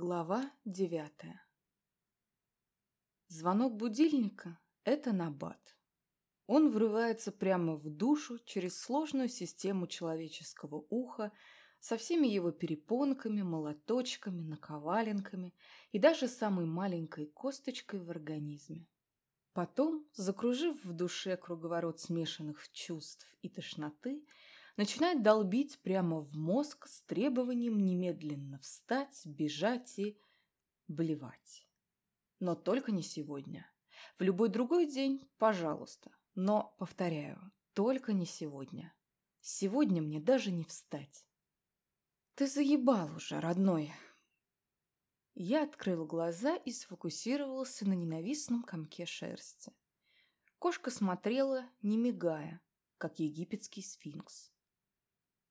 Глава девятая Звонок будильника – это набат. Он врывается прямо в душу через сложную систему человеческого уха со всеми его перепонками, молоточками, наковаленками и даже самой маленькой косточкой в организме. Потом, закружив в душе круговорот смешанных чувств и тошноты, начинает долбить прямо в мозг с требованием немедленно встать, бежать и блевать. Но только не сегодня. В любой другой день, пожалуйста. Но, повторяю, только не сегодня. Сегодня мне даже не встать. Ты заебал уже, родной. Я открыл глаза и сфокусировался на ненавистном комке шерсти. Кошка смотрела, не мигая, как египетский сфинкс.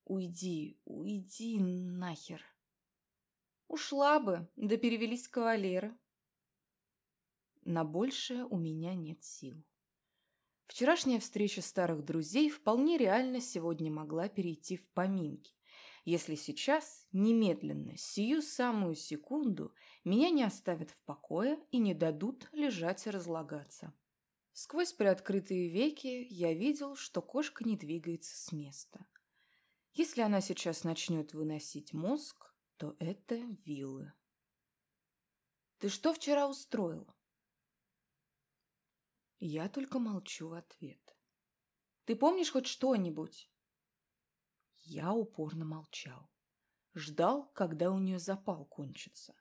Уйди, уйди нахер. Ушла бы, да перевелись кавалеры. На большее у меня нет сил. Вчерашняя встреча старых друзей вполне реально сегодня могла перейти в поминки, если сейчас, немедленно, сию самую секунду, меня не оставят в покое и не дадут лежать и разлагаться. Сквозь приоткрытые веки я видел, что кошка не двигается с места. Если она сейчас начнет выносить мозг, то это вилы. «Ты что вчера устроил?» Я только молчу в ответ. «Ты помнишь хоть что-нибудь?» Я упорно молчал. Ждал, когда у нее запал кончится.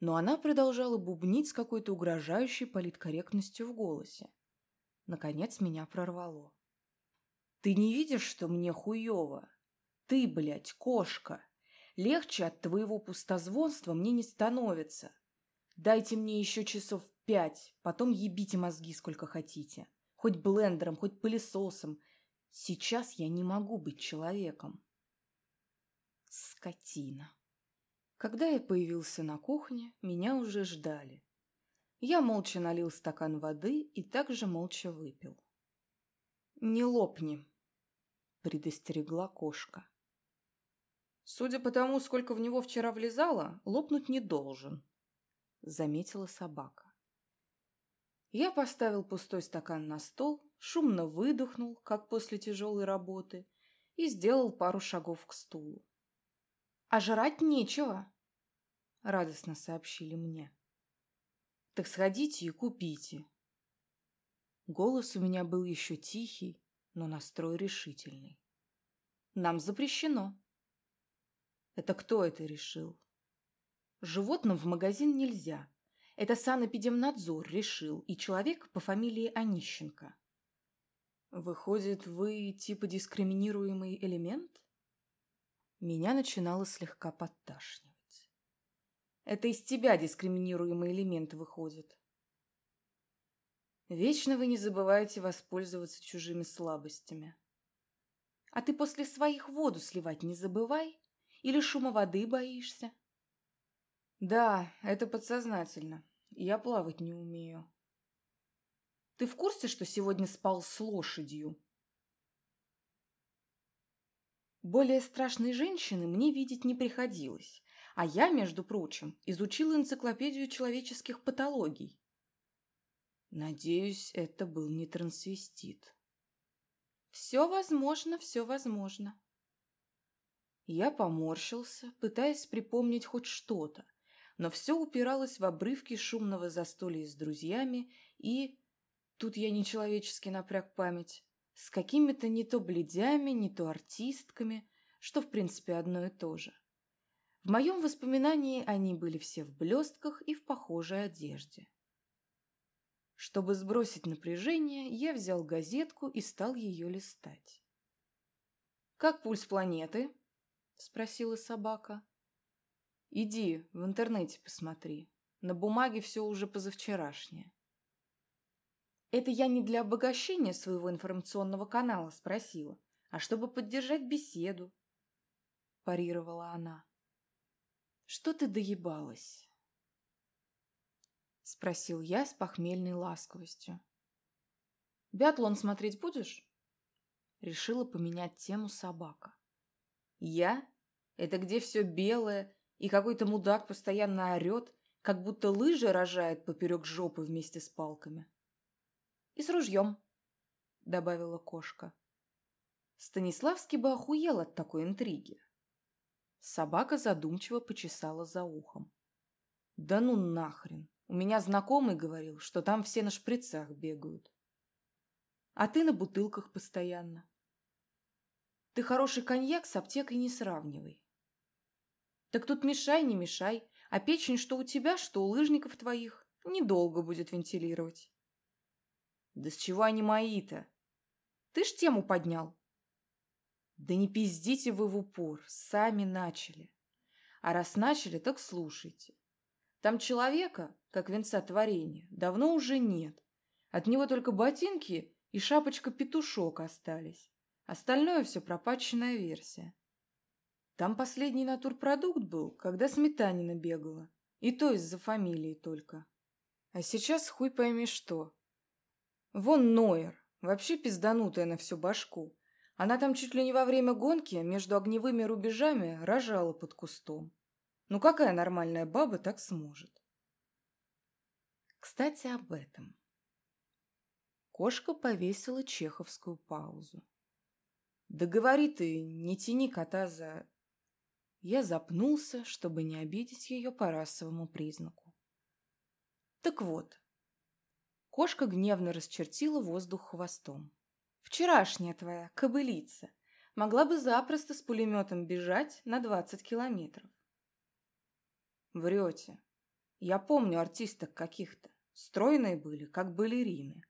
Но она продолжала бубнить с какой-то угрожающей политкорректностью в голосе. Наконец меня прорвало. «Ты не видишь, что мне хуево? Ты, блядь, кошка. Легче от твоего пустозвонства мне не становится. Дайте мне еще часов пять, потом ебите мозги сколько хотите. Хоть блендером, хоть пылесосом. Сейчас я не могу быть человеком. Скотина. Когда я появился на кухне, меня уже ждали. Я молча налил стакан воды и также молча выпил. «Не лопни», — предостерегла кошка. Судя по тому, сколько в него вчера влезало, лопнуть не должен, заметила собака. Я поставил пустой стакан на стол, шумно выдохнул, как после тяжелой работы, и сделал пару шагов к стулу. «А жрать нечего!» — радостно сообщили мне. «Так сходите и купите». Голос у меня был еще тихий, но настрой решительный. «Нам запрещено». Это кто это решил? Животным в магазин нельзя. Это санэпидемнадзор решил, и человек по фамилии Онищенко. Выходит, вы типа дискриминируемый элемент? Меня начинало слегка подташнивать. Это из тебя дискриминируемый элемент выходит. Вечно вы не забываете воспользоваться чужими слабостями. А ты после своих воду сливать не забывай, или шума воды боишься? Да, это подсознательно. Я плавать не умею. Ты в курсе, что сегодня спал с лошадью? Более страшной женщины мне видеть не приходилось, а я, между прочим, изучил энциклопедию человеческих патологий. Надеюсь, это был не трансвестит. Все возможно, все возможно. Я поморщился, пытаясь припомнить хоть что-то, но все упиралось в обрывки шумного застолья с друзьями и... Тут я нечеловечески напряг память. С какими-то не то бледями, не то артистками, что в принципе одно и то же. В моем воспоминании они были все в блестках и в похожей одежде. Чтобы сбросить напряжение, я взял газетку и стал ее листать. «Как пульс планеты?» — спросила собака. «Иди, в интернете посмотри. На бумаге все уже позавчерашнее». «Это я не для обогащения своего информационного канала спросила, а чтобы поддержать беседу», — парировала она. «Что ты доебалась?» — спросил я с похмельной ласковостью. «Биатлон смотреть будешь?» Решила поменять тему собака. Я? Это где все белое, И какой-то мудак постоянно орет, как будто лыжи рожает поперек жопы вместе с палками. «И с ружьем», — добавила кошка. Станиславский бы охуел от такой интриги. Собака задумчиво почесала за ухом. «Да ну нахрен! У меня знакомый говорил, что там все на шприцах бегают. А ты на бутылках постоянно. Ты хороший коньяк с аптекой не сравнивай. Так тут мешай, не мешай, а печень что у тебя, что у лыжников твоих, недолго будет вентилировать. Да с чего они мои-то? Ты ж тему поднял. Да не пиздите вы в упор, сами начали. А раз начали, так слушайте. Там человека, как венца творения, давно уже нет. От него только ботинки и шапочка-петушок остались. Остальное все пропаченная версия. Там последний натурпродукт был, когда сметанина бегала. И то из-за фамилии только. А сейчас хуй пойми что. Вон Нойер, вообще пизданутая на всю башку. Она там чуть ли не во время гонки между огневыми рубежами рожала под кустом. Ну какая нормальная баба так сможет? Кстати, об этом. Кошка повесила чеховскую паузу. Да говори ты, не тяни кота за... Я запнулся, чтобы не обидеть ее по расовому признаку. Так вот. Кошка гневно расчертила воздух хвостом. Вчерашняя твоя кобылица могла бы запросто с пулеметом бежать на двадцать километров. Врете. Я помню артисток каких-то. Стройные были, как балерины.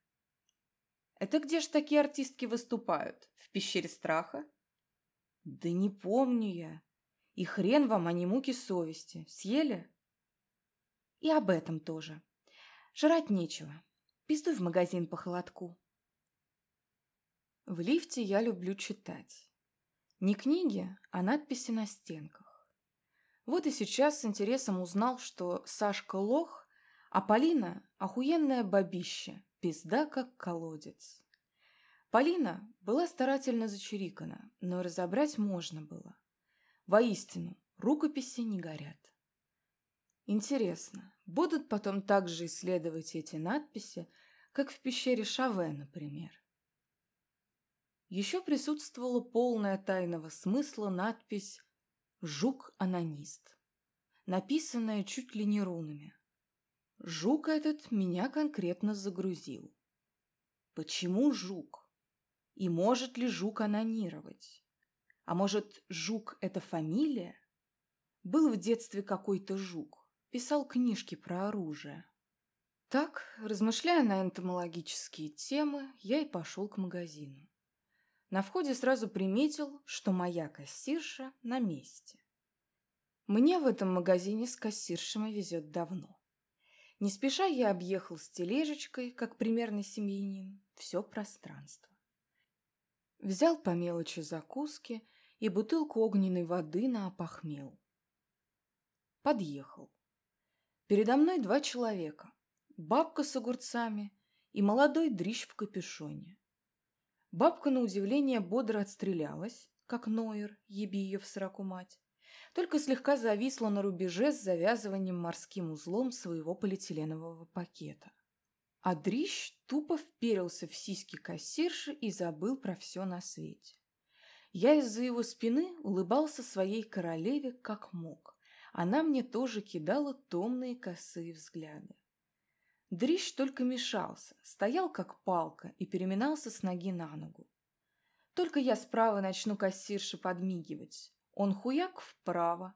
Это где ж такие артистки выступают? В пещере страха? Да не помню я. И хрен вам, а не муки совести. Съели? И об этом тоже. Жрать нечего. Пиздуй в магазин по холодку. В лифте я люблю читать. Не книги, а надписи на стенках. Вот и сейчас с интересом узнал, что Сашка лох, а Полина – охуенная бабища, пизда как колодец. Полина была старательно зачирикана, но разобрать можно было. Воистину, рукописи не горят. Интересно, будут потом также исследовать эти надписи, как в пещере Шаве, например? Еще присутствовала полная тайного смысла надпись «Жук-анонист», написанная чуть ли не рунами. Жук этот меня конкретно загрузил. Почему жук? И может ли жук анонировать? А может, жук – это фамилия? Был в детстве какой-то жук, писал книжки про оружие. Так, размышляя на энтомологические темы, я и пошел к магазину. На входе сразу приметил, что моя кассирша на месте. Мне в этом магазине с кассиршами везет давно. Не спеша я объехал с тележечкой, как примерный семьянин, все пространство. Взял по мелочи закуски и бутылку огненной воды на опохмел. Подъехал. Передо мной два человека. Бабка с огурцами и молодой дрищ в капюшоне. Бабка, на удивление, бодро отстрелялась, как Нойер, еби ее в сороку мать, только слегка зависла на рубеже с завязыванием морским узлом своего полиэтиленового пакета. А дрищ тупо вперился в сиськи кассирши и забыл про все на свете. Я из-за его спины улыбался своей королеве как мог. Она мне тоже кидала томные косые взгляды. Дрищ только мешался, стоял как палка и переминался с ноги на ногу. Только я справа начну кассирше подмигивать. Он хуяк вправо,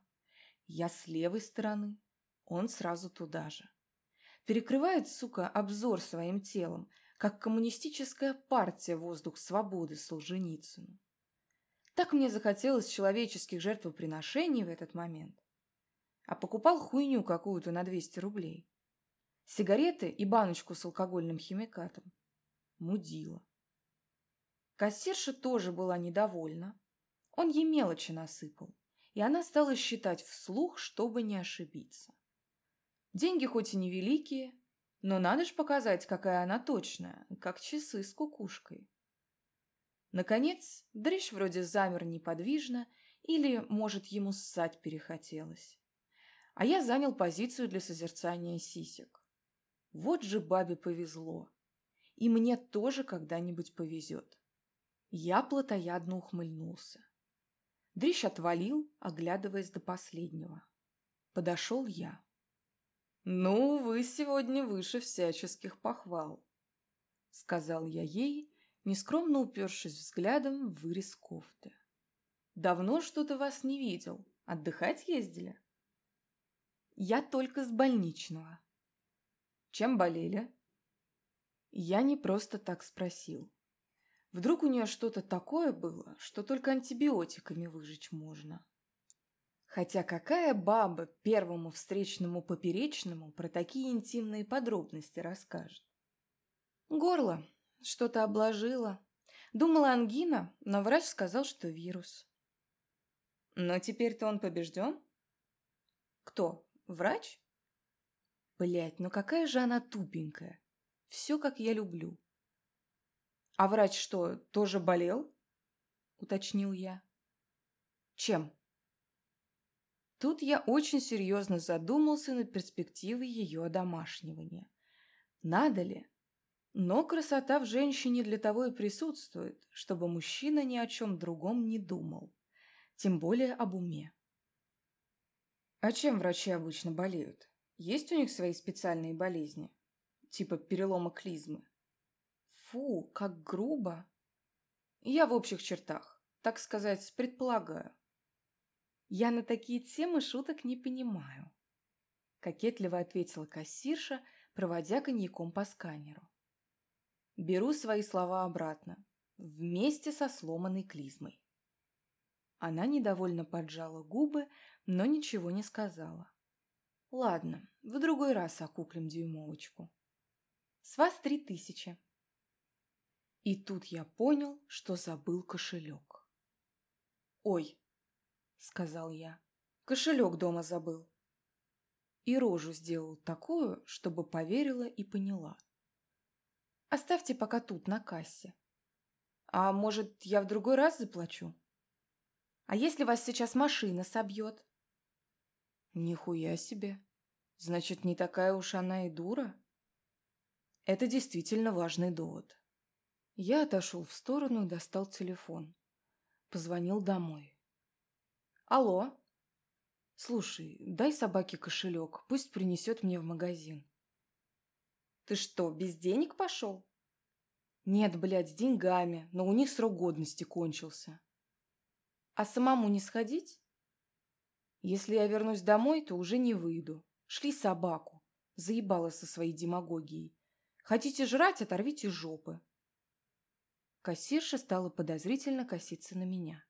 я с левой стороны, он сразу туда же. Перекрывает, сука, обзор своим телом, как коммунистическая партия «Воздух свободы» Солженицыну. Так мне захотелось человеческих жертвоприношений в этот момент. А покупал хуйню какую-то на 200 рублей сигареты и баночку с алкогольным химикатом. Мудила. Кассирша тоже была недовольна. Он ей мелочи насыпал, и она стала считать вслух, чтобы не ошибиться. Деньги хоть и невеликие, но надо ж показать, какая она точная, как часы с кукушкой. Наконец, дрищ вроде замер неподвижно, или, может, ему ссать перехотелось. А я занял позицию для созерцания сисек. Вот же бабе повезло. И мне тоже когда-нибудь повезет. Я плотоядно ухмыльнулся. Дрищ отвалил, оглядываясь до последнего. Подошел я. «Ну, вы сегодня выше всяческих похвал», — сказал я ей, нескромно упершись взглядом в вырез кофты. «Давно что-то вас не видел. Отдыхать ездили?» «Я только с больничного». «Чем болели?» Я не просто так спросил. Вдруг у нее что-то такое было, что только антибиотиками выжечь можно. Хотя какая баба первому встречному поперечному про такие интимные подробности расскажет? Горло. Что-то обложило. Думала ангина, но врач сказал, что вирус. Но теперь-то он побежден? Кто? Врач? Блять, ну какая же она тупенькая. Все, как я люблю. «А врач что, тоже болел?» — уточнил я. «Чем?» Тут я очень серьезно задумался над перспективой ее одомашнивания. Надо ли? Но красота в женщине для того и присутствует, чтобы мужчина ни о чем другом не думал, тем более об уме. А чем врачи обычно болеют? Есть у них свои специальные болезни? Типа перелома клизмы? Фу, как грубо. Я в общих чертах, так сказать, предполагаю. Я на такие темы шуток не понимаю. Кокетливо ответила кассирша, проводя коньяком по сканеру. Беру свои слова обратно, вместе со сломанной клизмой. Она недовольно поджала губы, но ничего не сказала. Ладно, в другой раз окуклим дюймовочку. С вас три тысячи. И тут я понял, что забыл кошелек. «Ой», — сказал я, — «кошелек дома забыл». И рожу сделал такую, чтобы поверила и поняла. «Оставьте пока тут, на кассе. А может, я в другой раз заплачу? А если вас сейчас машина собьет?» «Нихуя себе! Значит, не такая уж она и дура?» Это действительно важный довод. Я отошел в сторону и достал телефон. Позвонил домой. «Алло?» «Слушай, дай собаке кошелек, пусть принесет мне в магазин». «Ты что, без денег пошел?» «Нет, блядь, с деньгами, но у них срок годности кончился». «А самому не сходить?» «Если я вернусь домой, то уже не выйду. Шли собаку. Заебала со своей демагогией. Хотите жрать, оторвите жопы. Кассирша стала подозрительно коситься на меня.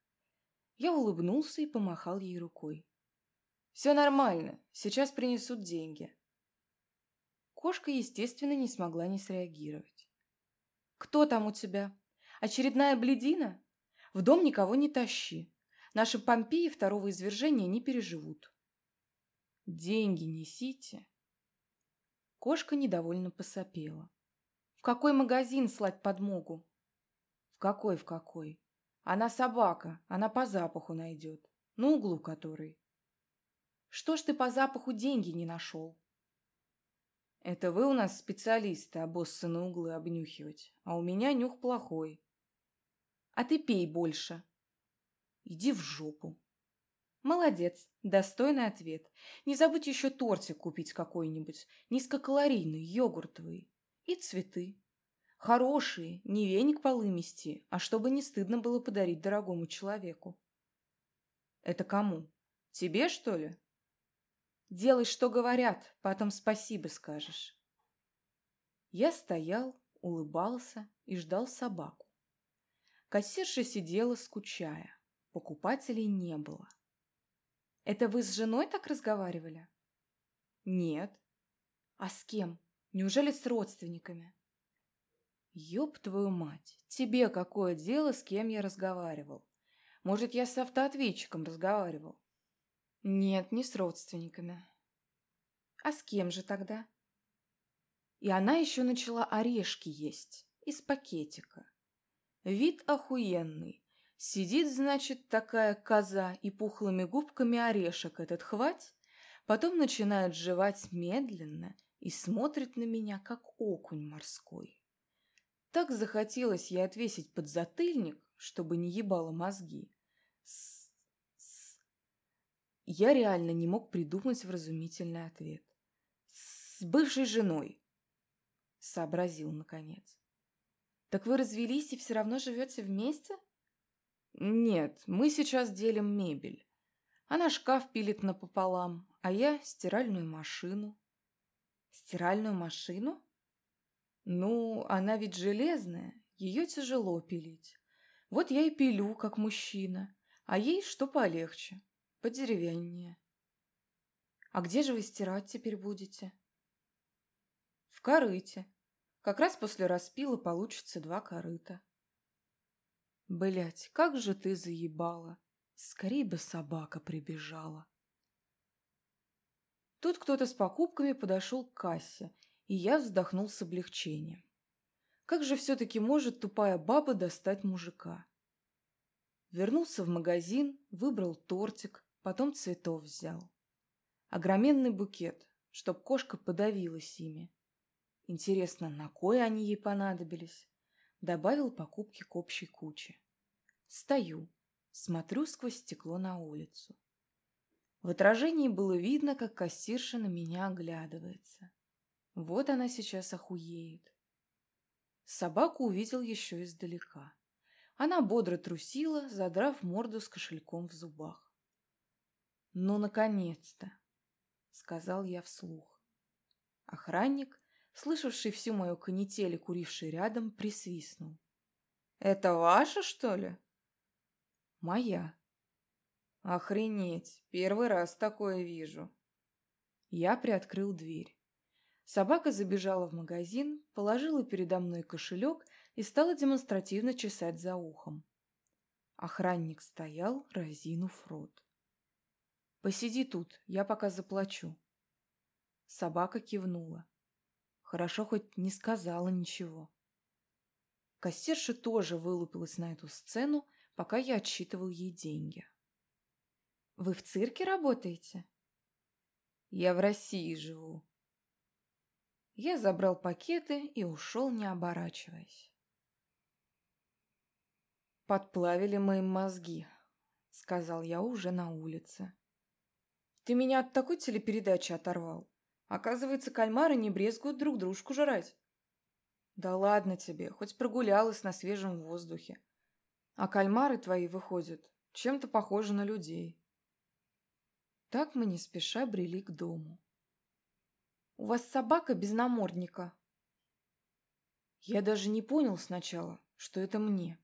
Я улыбнулся и помахал ей рукой. «Все нормально, сейчас принесут деньги». Кошка, естественно, не смогла не среагировать. «Кто там у тебя? Очередная бледина? В дом никого не тащи. Наши помпеи второго извержения не переживут». «Деньги несите». Кошка недовольно посопела. «В какой магазин слать подмогу?» Какой в какой? Она собака, она по запаху найдет. На углу который. Что ж ты по запаху деньги не нашел? Это вы у нас специалисты, обоссаны углы обнюхивать, а у меня нюх плохой. А ты пей больше. Иди в жопу. Молодец, достойный ответ. Не забудь еще тортик купить какой-нибудь, низкокалорийный, йогуртовый. И цветы. Хорошие, не веник полы мести, а чтобы не стыдно было подарить дорогому человеку. Это кому? Тебе, что ли? Делай, что говорят, потом спасибо скажешь. Я стоял, улыбался и ждал собаку. Кассирша сидела, скучая. Покупателей не было. Это вы с женой так разговаривали? Нет. А с кем? Неужели с родственниками? Ёб твою мать, тебе какое дело, с кем я разговаривал? Может, я с автоответчиком разговаривал? Нет, не с родственниками. А с кем же тогда? И она еще начала орешки есть из пакетика. Вид охуенный. Сидит, значит, такая коза и пухлыми губками орешек этот хвать, потом начинает жевать медленно и смотрит на меня, как окунь морской. Так захотелось ей отвесить подзатыльник, чтобы не ебало мозги. С -с Я реально не мог придумать вразумительный ответ. «С бывшей женой», — сообразил наконец. «Так вы развелись и все равно живете вместе?» «Нет, мы сейчас делим мебель. Она шкаф пилит напополам, а я стиральную машину». «Стиральную машину?» «Ну, она ведь железная, ее тяжело пилить. Вот я и пилю, как мужчина, а ей что полегче, подеревяннее». «А где же вы стирать теперь будете?» «В корыте. Как раз после распила получится два корыта». Блять, как же ты заебала. Скорей бы собака прибежала. Тут кто-то с покупками подошел к кассе, и я вздохнул с облегчением. Как же все-таки может тупая баба достать мужика? Вернулся в магазин, выбрал тортик, потом цветов взял. Огроменный букет, чтоб кошка подавилась ими. Интересно, на кое они ей понадобились? Добавил покупки к общей куче. Стою, смотрю сквозь стекло на улицу. В отражении было видно, как кассирша на меня оглядывается. Вот она сейчас охуеет. Собаку увидел еще издалека. Она бодро трусила, задрав морду с кошельком в зубах. «Ну, наконец-то!» — сказал я вслух. Охранник, слышавший всю мою канитель и куривший рядом, присвистнул. «Это ваша, что ли?» «Моя». «Охренеть! Первый раз такое вижу». Я приоткрыл дверь. Собака забежала в магазин, положила передо мной кошелек и стала демонстративно чесать за ухом. Охранник стоял, разинув рот. «Посиди тут, я пока заплачу». Собака кивнула. Хорошо хоть не сказала ничего. Кассирша тоже вылупилась на эту сцену, пока я отсчитывал ей деньги. «Вы в цирке работаете?» «Я в России живу». Я забрал пакеты и ушел, не оборачиваясь. «Подплавили мои мозги», — сказал я уже на улице. «Ты меня от такой телепередачи оторвал. Оказывается, кальмары не брезгуют друг дружку жрать». «Да ладно тебе, хоть прогулялась на свежем воздухе. А кальмары твои выходят чем-то похожи на людей. Так мы не спеша брели к дому. «У вас собака без намордника?» Я даже не понял сначала, что это мне.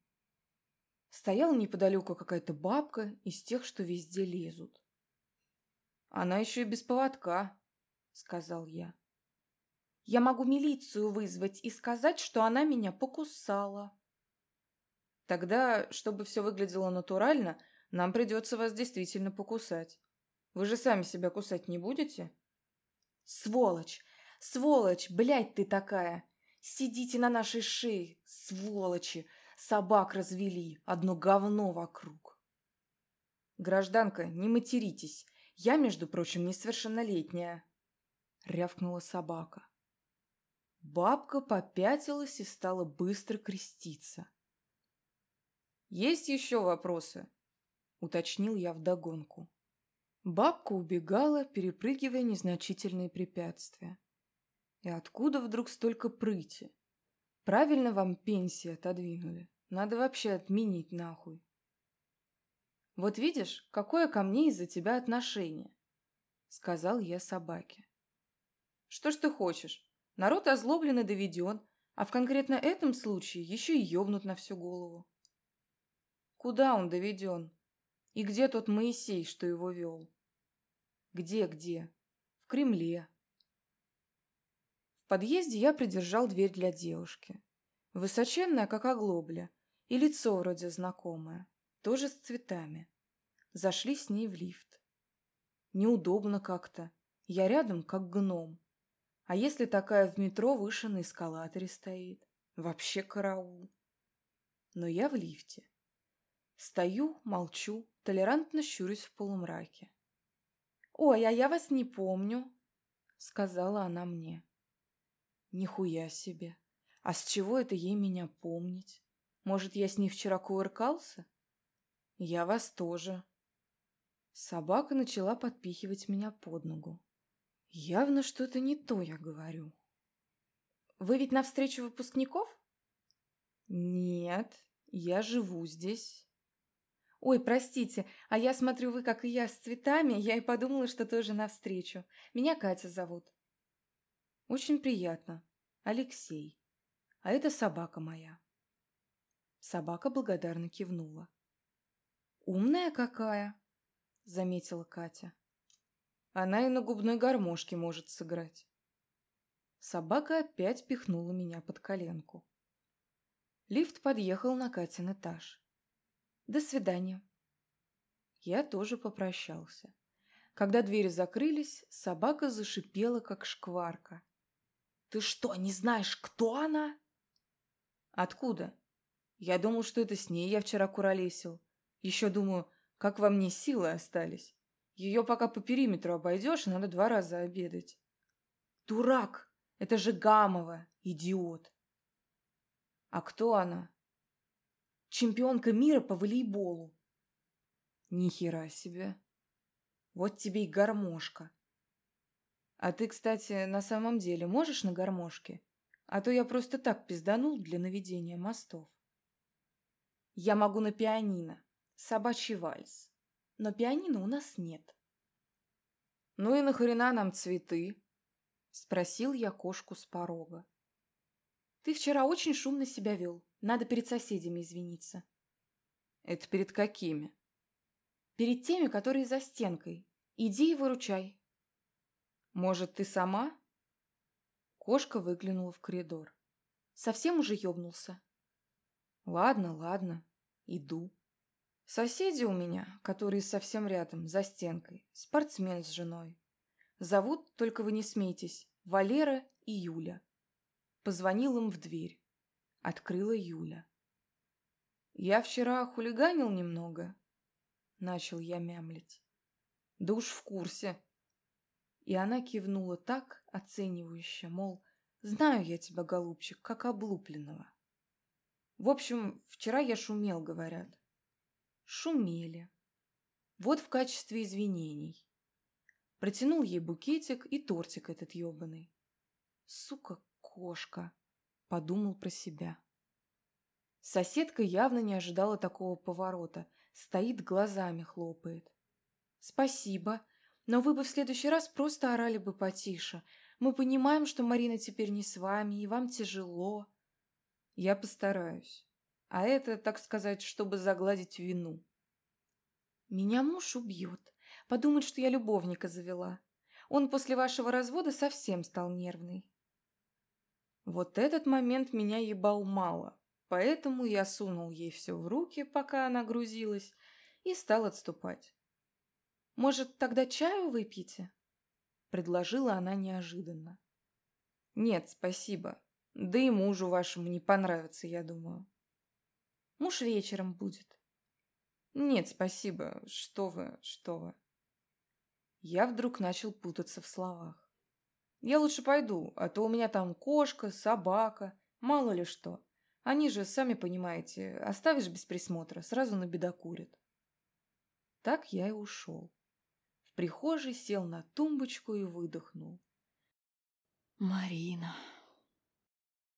Стояла неподалеку какая-то бабка из тех, что везде лезут. «Она еще и без поводка», — сказал я. «Я могу милицию вызвать и сказать, что она меня покусала», Тогда, чтобы все выглядело натурально, нам придется вас действительно покусать. Вы же сами себя кусать не будете? Сволочь! Сволочь! Блядь ты такая! Сидите на нашей шее, сволочи! Собак развели, одно говно вокруг. Гражданка, не материтесь. Я, между прочим, несовершеннолетняя. Рявкнула собака. Бабка попятилась и стала быстро креститься. «Есть еще вопросы?» — уточнил я вдогонку. Бабка убегала, перепрыгивая незначительные препятствия. И откуда вдруг столько прыти? Правильно вам пенсии отодвинули. Надо вообще отменить нахуй. Вот видишь, какое ко мне из-за тебя отношение, сказал я собаке. Что ж ты хочешь? Народ озлоблен и доведен, а в конкретно этом случае еще и ёбнут на всю голову. Куда он доведен? И где тот Моисей, что его вел? Где-где? В Кремле. В подъезде я придержал дверь для девушки. Высоченная, как оглобля, и лицо вроде знакомое, тоже с цветами. Зашли с ней в лифт. Неудобно как-то. Я рядом, как гном. А если такая в метро выше на эскалаторе стоит? Вообще караул. Но я в лифте. Стою, молчу, толерантно щурюсь в полумраке. «Ой, а я вас не помню», — сказала она мне. «Нихуя себе! А с чего это ей меня помнить? Может, я с ней вчера кувыркался?» «Я вас тоже». Собака начала подпихивать меня под ногу. Явно что-то не то я говорю. «Вы ведь на встречу выпускников?» «Нет, я живу здесь». «Ой, простите, а я смотрю, вы, как и я, с цветами, я и подумала, что тоже навстречу. Меня Катя зовут». «Очень приятно. Алексей. А это собака моя». Собака благодарно кивнула. «Умная какая!» — заметила Катя. «Она и на губной гармошке может сыграть». Собака опять пихнула меня под коленку. Лифт подъехал на Катин этаж. До свидания. Я тоже попрощался. Когда двери закрылись, собака зашипела, как шкварка. «Ты что, не знаешь, кто она?» «Откуда?» «Я думал, что это с ней я вчера куролесил. Еще думаю, как во мне силы остались. Ее пока по периметру обойдешь, надо два раза обедать». «Дурак! Это же Гамова, идиот!» «А кто она?» Чемпионка мира по волейболу. Ни хера себе. Вот тебе и гармошка. А ты, кстати, на самом деле можешь на гармошке? А то я просто так пизданул для наведения мостов. Я могу на пианино. Собачий вальс. Но пианино у нас нет. Ну и нахрена нам цветы? Спросил я кошку с порога. Ты вчера очень шумно себя вел. Надо перед соседями извиниться. Это перед какими? Перед теми, которые за стенкой. Иди и выручай. Может, ты сама? Кошка выглянула в коридор. Совсем уже ёбнулся. Ладно, ладно, иду. Соседи у меня, которые совсем рядом, за стенкой, спортсмен с женой. Зовут, только вы не смейтесь, Валера и Юля. Позвонил им в дверь. Открыла Юля. «Я вчера хулиганил немного», — начал я мямлить. «Да уж в курсе». И она кивнула так, оценивающе, мол, «Знаю я тебя, голубчик, как облупленного». В общем, вчера я шумел, говорят. Шумели. Вот в качестве извинений. Протянул ей букетик и тортик этот ебаный. Сука, кошка подумал про себя. Соседка явно не ожидала такого поворота, стоит глазами хлопает. «Спасибо, но вы бы в следующий раз просто орали бы потише. Мы понимаем, что Марина теперь не с вами, и вам тяжело». «Я постараюсь. А это, так сказать, чтобы загладить вину». «Меня муж убьет. Подумает, что я любовника завела. Он после вашего развода совсем стал нервный. Вот этот момент меня ебал мало, поэтому я сунул ей все в руки, пока она грузилась, и стал отступать. «Может, тогда чаю выпьете?» — предложила она неожиданно. «Нет, спасибо. Да и мужу вашему не понравится, я думаю». «Муж вечером будет». «Нет, спасибо. Что вы, что вы». Я вдруг начал путаться в словах. Я лучше пойду, а то у меня там кошка, собака, мало ли что. Они же, сами понимаете, оставишь без присмотра, сразу набедокурят. Так я и ушел. В прихожей сел на тумбочку и выдохнул. Марина.